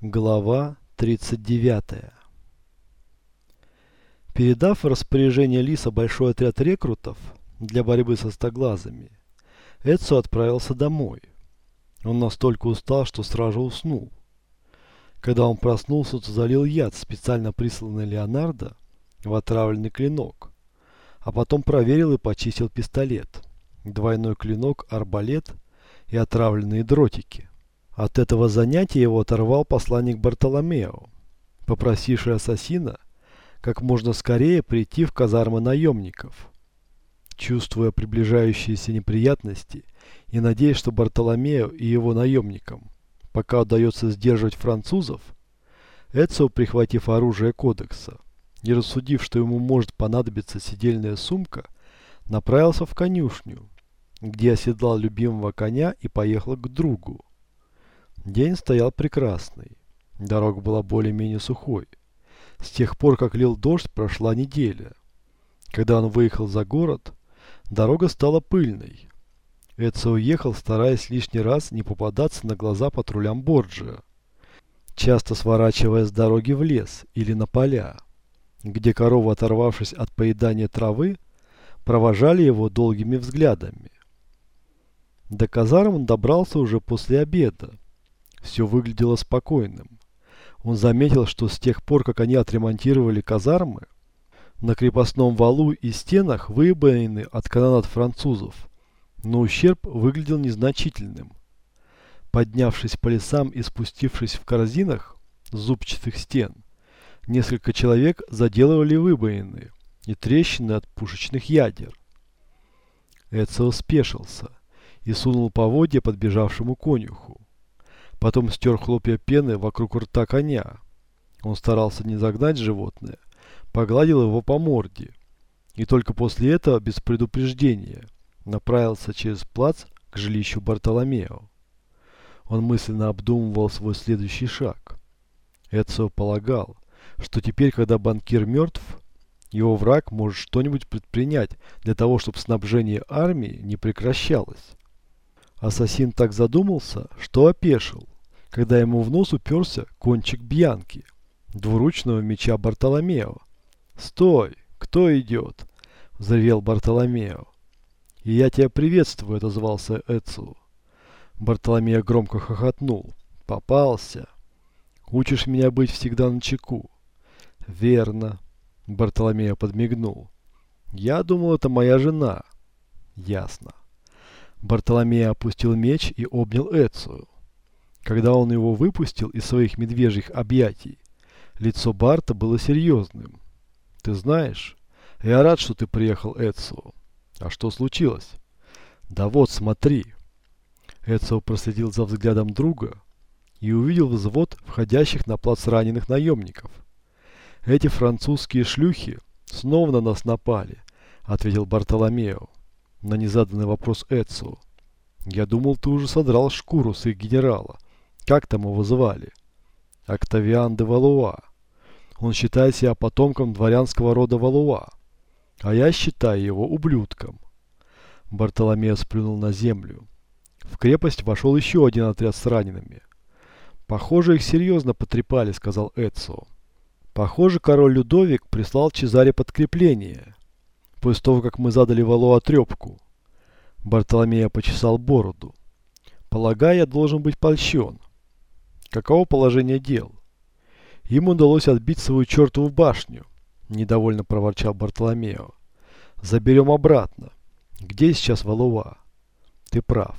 Глава 39 Передав в распоряжение Лиса большой отряд рекрутов для борьбы со стоглазами, Эдсо отправился домой. Он настолько устал, что сразу уснул. Когда он проснулся, то залил яд, специально присланный Леонардо, в отравленный клинок, а потом проверил и почистил пистолет, двойной клинок, арбалет и отравленные дротики. От этого занятия его оторвал посланник Бартоломео, попросивший ассасина как можно скорее прийти в казармы наемников. Чувствуя приближающиеся неприятности и надеясь, что Бартоломео и его наемникам пока удается сдерживать французов, Эцио, прихватив оружие кодекса и рассудив, что ему может понадобиться сидельная сумка, направился в конюшню, где оседлал любимого коня и поехал к другу. День стоял прекрасный. Дорога была более-менее сухой. С тех пор, как лил дождь, прошла неделя. Когда он выехал за город, дорога стала пыльной. Эдсо уехал, стараясь лишний раз не попадаться на глаза патрулям Борджиа, часто сворачивая с дороги в лес или на поля, где коровы, оторвавшись от поедания травы, провожали его долгими взглядами. До казарм он добрался уже после обеда. Все выглядело спокойным. Он заметил, что с тех пор, как они отремонтировали казармы, на крепостном валу и стенах выбоины от канонат французов, но ущерб выглядел незначительным. Поднявшись по лесам и спустившись в корзинах зубчатых стен, несколько человек заделывали выбоины и трещины от пушечных ядер. Эцио спешился и сунул поводья подбежавшему конюху. Потом стер хлопья пены вокруг рта коня. Он старался не загнать животное, погладил его по морде. И только после этого, без предупреждения, направился через плац к жилищу Бартоломео. Он мысленно обдумывал свой следующий шаг. Эцио полагал, что теперь, когда банкир мертв, его враг может что-нибудь предпринять для того, чтобы снабжение армии не прекращалось. Ассасин так задумался, что опешил, когда ему в нос уперся кончик Бьянки, двуручного меча Бартоломео. «Стой! Кто идет?» – взревел Бартоломео. «И я тебя приветствую», – отозвался Эцу. Бартоломео громко хохотнул. «Попался! Учишь меня быть всегда на чеку». «Верно», – Бартоломео подмигнул. «Я думал, это моя жена». «Ясно». Бартоломео опустил меч и обнял Эцию. Когда он его выпустил из своих медвежьих объятий, лицо Барта было серьезным. «Ты знаешь, я рад, что ты приехал, Эцио. А что случилось?» «Да вот, смотри». Эцио проследил за взглядом друга и увидел взвод входящих на плац раненых наемников. «Эти французские шлюхи снова на нас напали», — ответил Бартоломео на незаданный вопрос Эцио. «Я думал, ты уже содрал шкуру с их генерала. Как там его звали?» «Октавиан де Валуа. Он считает себя потомком дворянского рода Валуа, а я считаю его ублюдком». Бартоломео сплюнул на землю. В крепость вошел еще один отряд с ранеными. «Похоже, их серьезно потрепали», — сказал Эцио. «Похоже, король Людовик прислал Чезаре подкрепление» после того, как мы задали Валуа трепку. Бартоломея почесал бороду. Полагаю, я должен быть польщен. Каково положение дел? Им удалось отбить свою чертову башню, недовольно проворчал Бартоломео. Заберем обратно. Где сейчас Валуа? Ты прав.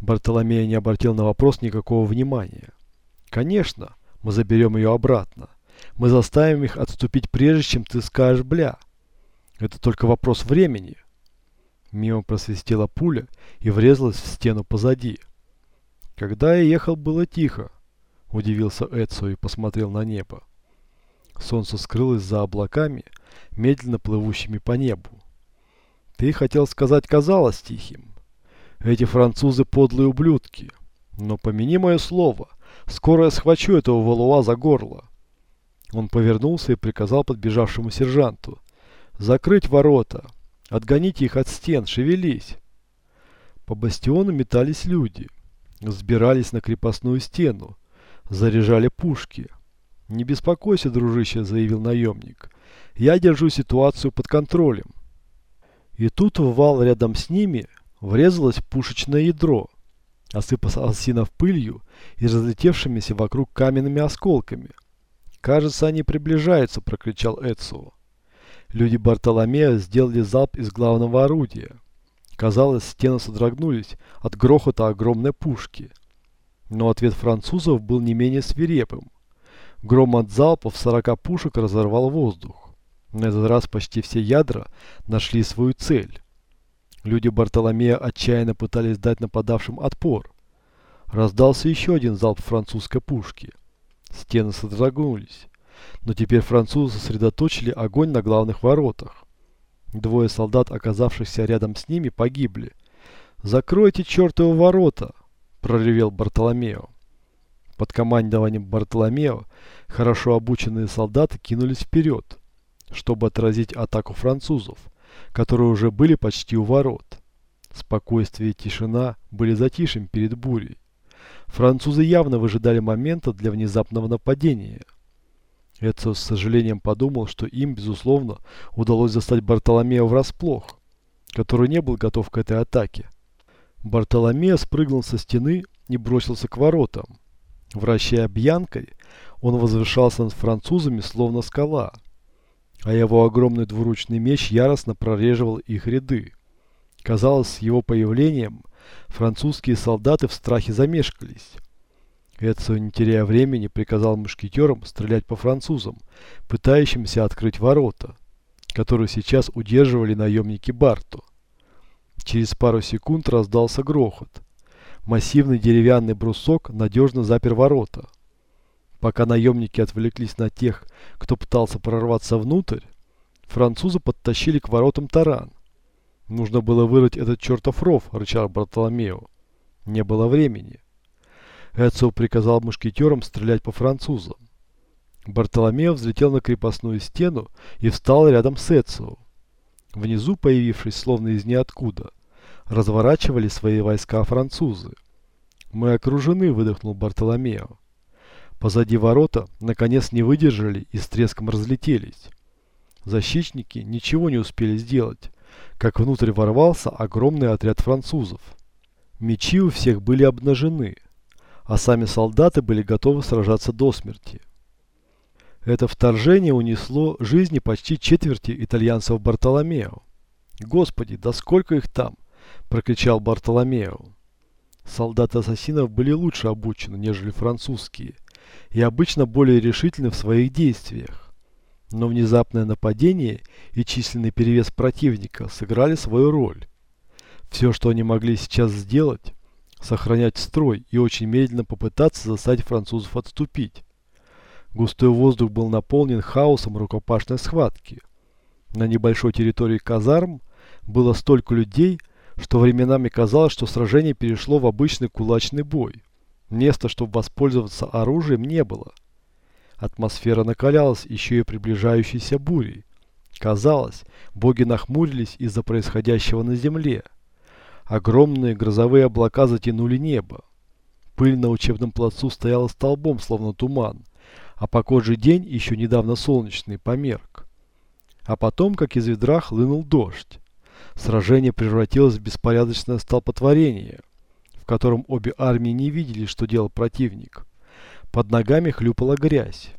Бартоломея не обратил на вопрос никакого внимания. Конечно, мы заберем ее обратно. Мы заставим их отступить прежде, чем ты скажешь «бля». Это только вопрос времени. Мимо просвистела пуля и врезалась в стену позади. Когда я ехал, было тихо. Удивился Эдсо и посмотрел на небо. Солнце скрылось за облаками, медленно плывущими по небу. Ты хотел сказать, казалось тихим. Эти французы подлые ублюдки. Но помяни мое слово, скоро я схвачу этого валуа за горло. Он повернулся и приказал подбежавшему сержанту. Закрыть ворота. Отгоните их от стен, шевелись. По бастиону метались люди. Сбирались на крепостную стену, Заряжали пушки. «Не беспокойся, дружище», — заявил наемник. «Я держу ситуацию под контролем». И тут в вал рядом с ними врезалось пушечное ядро, осыпав осинов пылью и разлетевшимися вокруг каменными осколками. «Кажется, они приближаются», — прокричал Эцио. Люди Бартоломея сделали залп из главного орудия. Казалось, стены содрогнулись от грохота огромной пушки. Но ответ французов был не менее свирепым. Гром от залпов 40 пушек разорвал воздух. На этот раз почти все ядра нашли свою цель. Люди Бартоломея отчаянно пытались дать нападавшим отпор. Раздался еще один залп французской пушки. Стены содрогнулись. Но теперь французы сосредоточили огонь на главных воротах. Двое солдат, оказавшихся рядом с ними, погибли. «Закройте чертовы ворота!» – проревел Бартоломео. Под командованием Бартоломео хорошо обученные солдаты кинулись вперед, чтобы отразить атаку французов, которые уже были почти у ворот. Спокойствие и тишина были затишем перед бурей. Французы явно выжидали момента для внезапного нападения. Эцио с сожалением подумал, что им, безусловно, удалось застать Бартоломео врасплох, который не был готов к этой атаке. Бартоломео спрыгнул со стены и бросился к воротам. Вращая бьянкой, он возвышался над французами, словно скала, а его огромный двуручный меч яростно прореживал их ряды. Казалось, с его появлением французские солдаты в страхе замешкались. Эцио, не теряя времени, приказал мушкетерам стрелять по французам, пытающимся открыть ворота, которые сейчас удерживали наемники Барту. Через пару секунд раздался грохот. Массивный деревянный брусок надежно запер ворота. Пока наемники отвлеклись на тех, кто пытался прорваться внутрь, французы подтащили к воротам таран. Нужно было вырыть этот чертов ров, рычал Бартоломео. Не было времени. Эцио приказал мушкетерам стрелять по французам. Бартоломео взлетел на крепостную стену и встал рядом с Эцио. Внизу, появившись словно из ниоткуда, разворачивали свои войска французы. «Мы окружены», — выдохнул Бартоломео. Позади ворота, наконец, не выдержали и с треском разлетелись. Защитники ничего не успели сделать, как внутрь ворвался огромный отряд французов. Мечи у всех были обнажены, а сами солдаты были готовы сражаться до смерти. Это вторжение унесло жизни почти четверти итальянцев Бартоломео. «Господи, да сколько их там!» – прокричал Бартоломео. Солдаты ассасинов были лучше обучены, нежели французские, и обычно более решительны в своих действиях. Но внезапное нападение и численный перевес противника сыграли свою роль. Все, что они могли сейчас сделать, сохранять строй и очень медленно попытаться заставить французов отступить. Густой воздух был наполнен хаосом рукопашной схватки. На небольшой территории казарм было столько людей, что временами казалось, что сражение перешло в обычный кулачный бой. Места, чтобы воспользоваться оружием, не было. Атмосфера накалялась еще и приближающейся бурей. Казалось, боги нахмурились из-за происходящего на земле. Огромные грозовые облака затянули небо. Пыль на учебном плацу стояла столбом, словно туман, а погожий день, еще недавно солнечный, померк. А потом, как из ведра, хлынул дождь. Сражение превратилось в беспорядочное столпотворение, в котором обе армии не видели, что делал противник. Под ногами хлюпала грязь.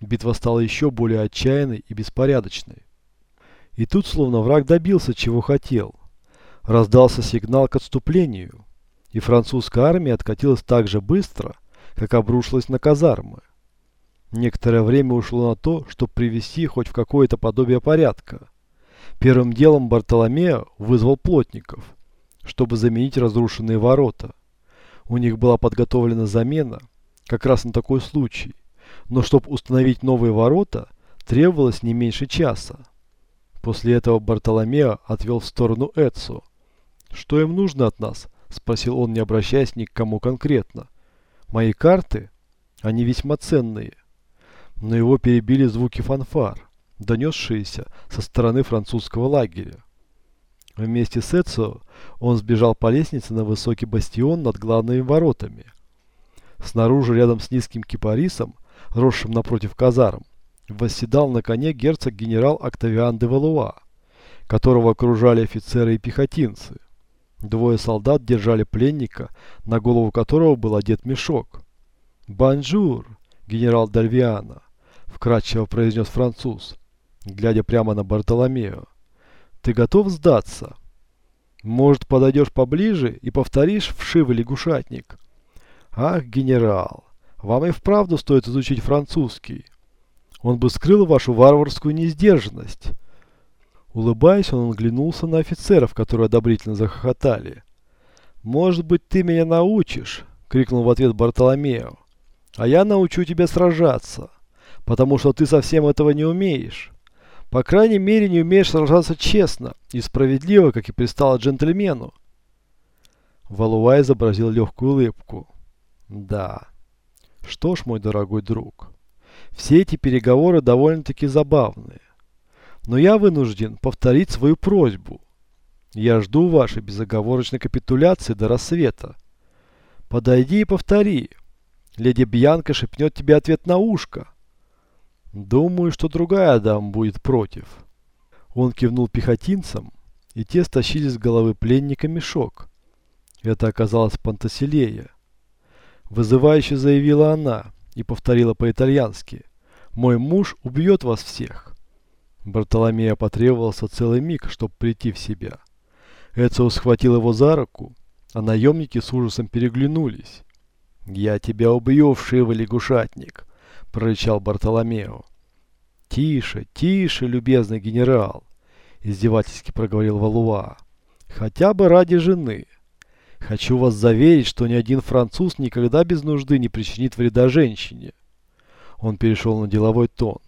Битва стала еще более отчаянной и беспорядочной. И тут словно враг добился, чего хотел – Раздался сигнал к отступлению, и французская армия откатилась так же быстро, как обрушилась на казармы. Некоторое время ушло на то, чтобы привести хоть в какое-то подобие порядка. Первым делом Бартоломео вызвал плотников, чтобы заменить разрушенные ворота. У них была подготовлена замена, как раз на такой случай, но чтобы установить новые ворота, требовалось не меньше часа. После этого Бартоломео отвел в сторону Эцу, «Что им нужно от нас?» – спросил он, не обращаясь ни к кому конкретно. «Мои карты? Они весьма ценные». Но его перебили звуки фанфар, донесшиеся со стороны французского лагеря. Вместе с Эцио он сбежал по лестнице на высокий бастион над главными воротами. Снаружи, рядом с низким кипарисом, росшим напротив казарм, восседал на коне герцог-генерал Октавиан де Валуа, которого окружали офицеры и пехотинцы. Двое солдат держали пленника, на голову которого был одет мешок. «Bonjour, генерал д'Альвиано», — вкратчиво произнес француз, глядя прямо на Бартоломео. «Ты готов сдаться? Может, подойдешь поближе и повторишь вшивый лягушатник?» «Ах, генерал, вам и вправду стоит изучить французский. Он бы скрыл вашу варварскую несдержанность». Улыбаясь, он оглянулся на офицеров, которые одобрительно захохотали. «Может быть, ты меня научишь?» — крикнул в ответ Бартоломео. «А я научу тебя сражаться, потому что ты совсем этого не умеешь. По крайней мере, не умеешь сражаться честно и справедливо, как и пристало джентльмену». Валуа изобразил легкую улыбку. «Да. Что ж, мой дорогой друг, все эти переговоры довольно-таки забавные. Но я вынужден повторить свою просьбу. Я жду вашей безоговорочной капитуляции до рассвета. Подойди и повтори. Леди Бьянка шепнет тебе ответ на ушко. Думаю, что другая дама будет против. Он кивнул пехотинцам, и те стащили с головы пленника мешок. Это оказалось Пантаселея. Вызывающе заявила она и повторила по-итальянски. «Мой муж убьет вас всех». Бартоломея потребовался целый миг, чтобы прийти в себя. Эцио схватил его за руку, а наемники с ужасом переглянулись. «Я тебя убью, вшивый лягушатник!» – прорычал Бартоломео. «Тише, тише, любезный генерал!» – издевательски проговорил Валуа. «Хотя бы ради жены. Хочу вас заверить, что ни один француз никогда без нужды не причинит вреда женщине». Он перешел на деловой тон.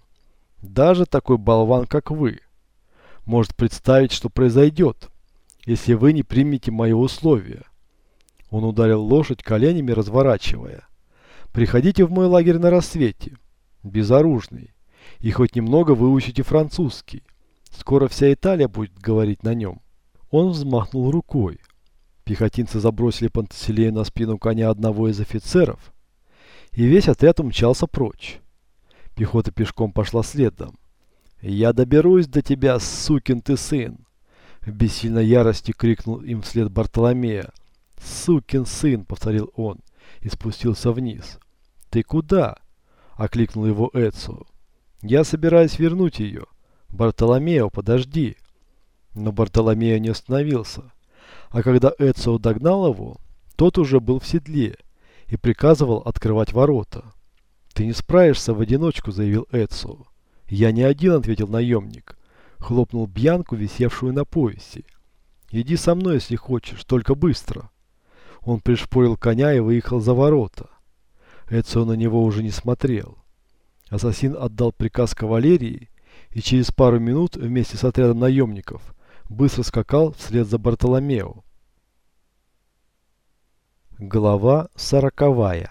Даже такой болван, как вы, может представить, что произойдет, если вы не примете мои условия. Он ударил лошадь коленями, разворачивая. Приходите в мой лагерь на рассвете, безоружный, и хоть немного выучите французский. Скоро вся Италия будет говорить на нем. Он взмахнул рукой. Пехотинцы забросили Пантаселею на спину коня одного из офицеров, и весь отряд умчался прочь. Пехота пешком пошла следом. «Я доберусь до тебя, сукин ты сын!» В бессильной ярости крикнул им вслед Бартоломея. «Сукин сын!» — повторил он и спустился вниз. «Ты куда?» — окликнул его Эцио. «Я собираюсь вернуть ее. Бартоломео, подожди!» Но Бартоломео не остановился. А когда Эцио догнал его, тот уже был в седле и приказывал открывать ворота. «Ты не справишься в одиночку», — заявил Эдсо. «Я не один», — ответил наемник. Хлопнул Бьянку, висевшую на поясе. «Иди со мной, если хочешь, только быстро». Он пришпорил коня и выехал за ворота. Эдсо на него уже не смотрел. Ассасин отдал приказ кавалерии и через пару минут вместе с отрядом наемников быстро скакал вслед за Бартоломео. Глава сороковая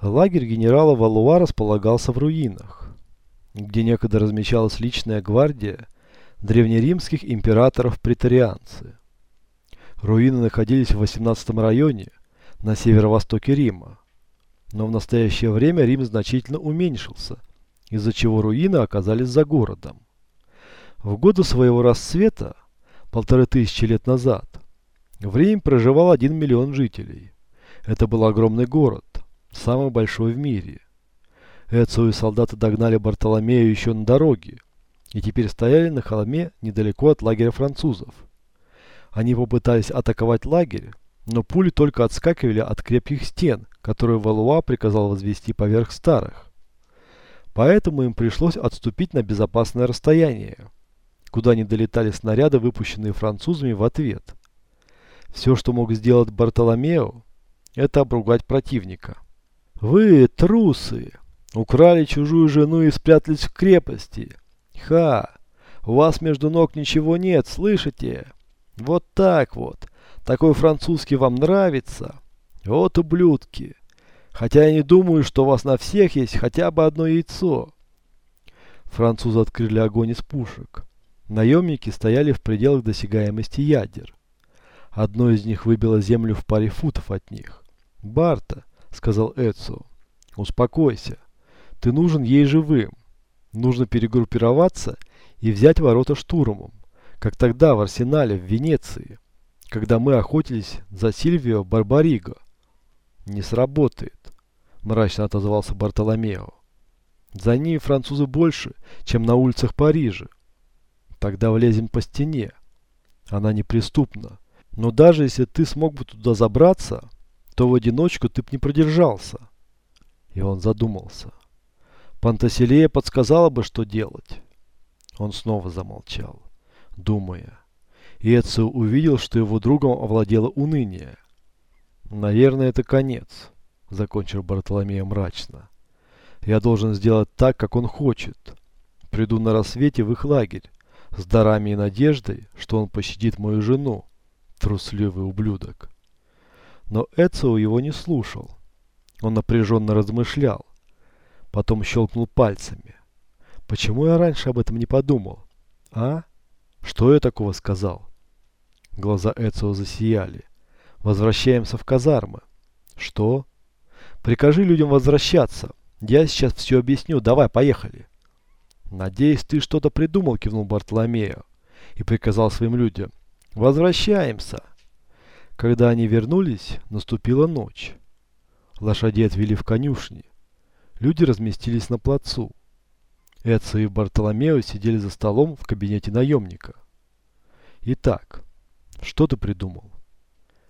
Лагерь генерала Валуа располагался в руинах, где некогда размещалась личная гвардия древнеримских императоров-претарианцы. Руины находились в 18 районе на северо-востоке Рима, но в настоящее время Рим значительно уменьшился, из-за чего руины оказались за городом. В годы своего расцвета, полторы тысячи лет назад, в Риме проживал один миллион жителей. Это был огромный город, самый большой в мире. Эцио и солдаты догнали Бартоломею еще на дороге и теперь стояли на холме недалеко от лагеря французов. Они попытались атаковать лагерь, но пули только отскакивали от крепких стен, которые Валуа приказал возвести поверх старых. Поэтому им пришлось отступить на безопасное расстояние, куда не долетали снаряды, выпущенные французами в ответ. Все, что мог сделать Бартоломео, это обругать противника. Вы, трусы, украли чужую жену и спрятались в крепости. Ха! У вас между ног ничего нет, слышите? Вот так вот. Такой французский вам нравится? Вот ублюдки. Хотя я не думаю, что у вас на всех есть хотя бы одно яйцо. Французы открыли огонь из пушек. Наемники стояли в пределах досягаемости ядер. Одно из них выбило землю в паре футов от них. «Барта», — сказал Эцио, — «успокойся. Ты нужен ей живым. Нужно перегруппироваться и взять ворота штурмом, как тогда в Арсенале в Венеции, когда мы охотились за Сильвио Барбариго». «Не сработает», — мрачно отозвался Бартоломео. «За ней французы больше, чем на улицах Парижа. Тогда влезем по стене. Она неприступна. Но даже если ты смог бы туда забраться, то в одиночку ты б не продержался. И он задумался. Пантаселея подсказала бы, что делать. Он снова замолчал, думая. И Эцио увидел, что его другом овладело уныние. «Наверное, это конец», — закончил Бартоломея мрачно. «Я должен сделать так, как он хочет. Приду на рассвете в их лагерь, с дарами и надеждой, что он пощадит мою жену, трусливый ублюдок. Но Эцио его не слушал. Он напряженно размышлял. Потом щелкнул пальцами. Почему я раньше об этом не подумал? А? Что я такого сказал? Глаза Эцио засияли. Возвращаемся в казармы. Что? Прикажи людям возвращаться. Я сейчас все объясню. Давай, поехали. Надеюсь, ты что-то придумал, кивнул Бартоломео. И приказал своим людям. Возвращаемся. Когда они вернулись, наступила ночь. Лошадей отвели в конюшни. Люди разместились на плацу. Эдсо и Бартоломео сидели за столом в кабинете наемника. Итак, что ты придумал?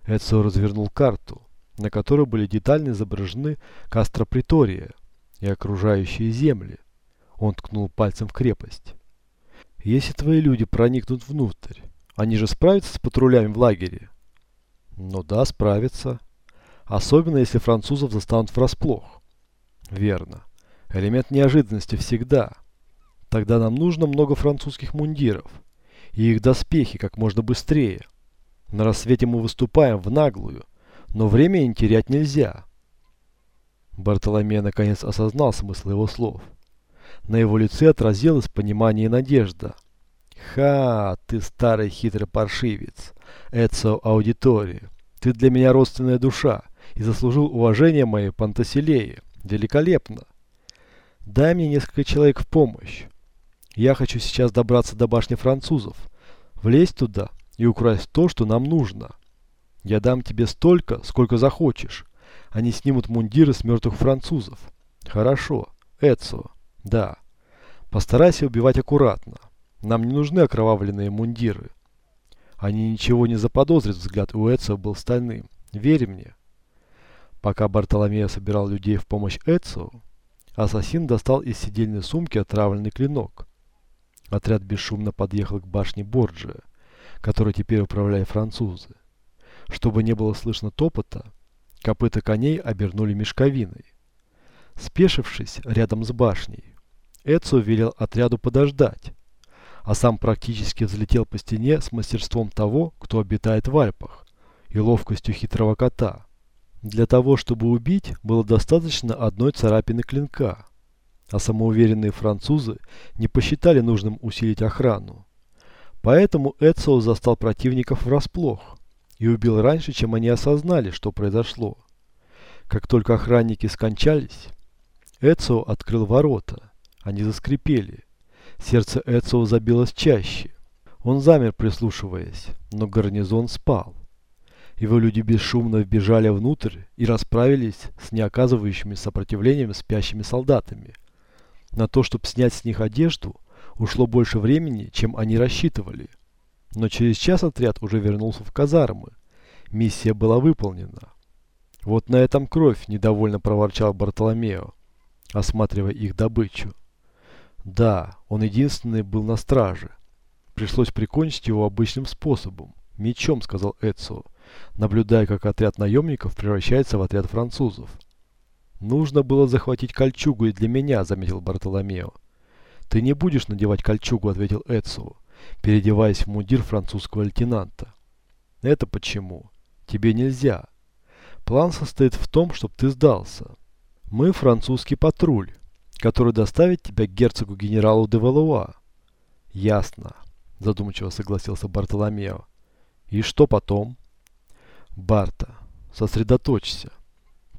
Эдсо развернул карту, на которой были детально изображены Кастро Притория и окружающие земли. Он ткнул пальцем в крепость. Если твои люди проникнут внутрь, они же справятся с патрулями в лагере? Ну да, справятся. Особенно, если французов застанут врасплох. Верно. Элемент неожиданности всегда. Тогда нам нужно много французских мундиров. И их доспехи как можно быстрее. На рассвете мы выступаем в наглую. Но времени терять нельзя. Бартоломей наконец осознал смысл его слов. На его лице отразилось понимание и надежда. Ха, ты старый хитрый паршивец. Эцо Аудитория. Ты для меня родственная душа и заслужил уважение моей Пантаселеи. Великолепно. Дай мне несколько человек в помощь. Я хочу сейчас добраться до башни французов, влезть туда и украсть то, что нам нужно. Я дам тебе столько, сколько захочешь. Они снимут мундиры с мертвых французов. Хорошо. Эцо. Да. Постарайся убивать аккуратно. Нам не нужны окровавленные мундиры. Они ничего не заподозрят, взгляд у Эцио был стальным. Верь мне. Пока Бартоломео собирал людей в помощь Эцио, ассасин достал из сидельной сумки отравленный клинок. Отряд бесшумно подъехал к башне Борджия, которой теперь управляли французы. Чтобы не было слышно топота, копыта коней обернули мешковиной. Спешившись рядом с башней, Эцио велел отряду подождать, а сам практически взлетел по стене с мастерством того, кто обитает в Альпах, и ловкостью хитрого кота. Для того, чтобы убить, было достаточно одной царапины клинка, а самоуверенные французы не посчитали нужным усилить охрану. Поэтому Эцио застал противников врасплох и убил раньше, чем они осознали, что произошло. Как только охранники скончались, Эцио открыл ворота. Они заскрипели, Сердце Эцио забилось чаще. Он замер, прислушиваясь, но гарнизон спал. Его люди бесшумно вбежали внутрь и расправились с не оказывающими сопротивлением спящими солдатами. На то, чтобы снять с них одежду, ушло больше времени, чем они рассчитывали. Но через час отряд уже вернулся в казармы. Миссия была выполнена. Вот на этом кровь, недовольно проворчал Бартоломео, осматривая их добычу. Да, он единственный был на страже. Пришлось прикончить его обычным способом. Мечом, сказал Эцио, наблюдая, как отряд наемников превращается в отряд французов. Нужно было захватить кольчугу и для меня, заметил Бартоломео. Ты не будешь надевать кольчугу, ответил Эцио, переодеваясь в мундир французского лейтенанта. Это почему? Тебе нельзя. План состоит в том, чтобы ты сдался. Мы французский патруль который доставит тебя к герцогу-генералу де Валуа. Ясно, задумчиво согласился Бартоломео. И что потом? Барта, сосредоточься.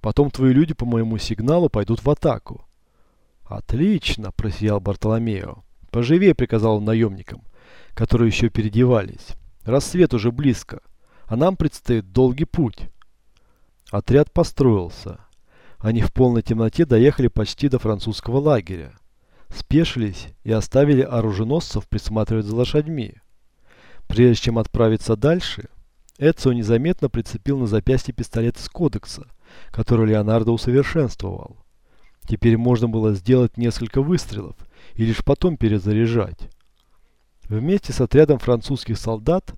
Потом твои люди по моему сигналу пойдут в атаку. Отлично, просиял Бартоломео. Поживее, приказал он наемникам, которые еще переодевались. Рассвет уже близко, а нам предстоит долгий путь. Отряд построился. Они в полной темноте доехали почти до французского лагеря. Спешились и оставили оруженосцев присматривать за лошадьми. Прежде чем отправиться дальше, Эцио незаметно прицепил на запястье пистолет из кодекса, который Леонардо усовершенствовал. Теперь можно было сделать несколько выстрелов и лишь потом перезаряжать. Вместе с отрядом французских солдат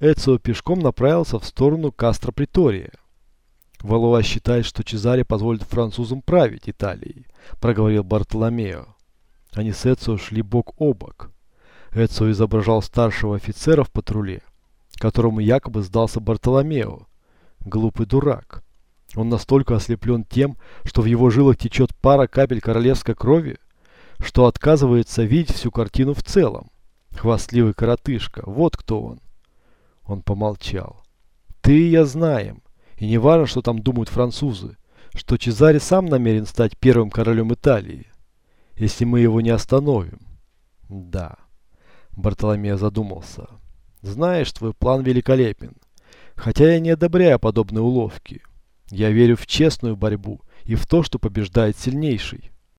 Эцио пешком направился в сторону Кастро-Притория. Валуа считает, что Чезаре позволит французам править Италией, проговорил Бартоломео. Они с Эцио шли бок о бок. Эцио изображал старшего офицера в патруле, которому якобы сдался Бартоломео. Глупый дурак. Он настолько ослеплен тем, что в его жилах течет пара капель королевской крови, что отказывается видеть всю картину в целом. Хвастливый коротышка, вот кто он. Он помолчал. Ты и я знаем, и не важно, что там думают французы, что Чезаре сам намерен стать первым королем Италии, если мы его не остановим. Да. Бартоломео задумался. Знаешь, твой план великолепен. Хотя я не одобряю подобные уловки. Я верю в честную борьбу и в то, что побеждает сильнейший.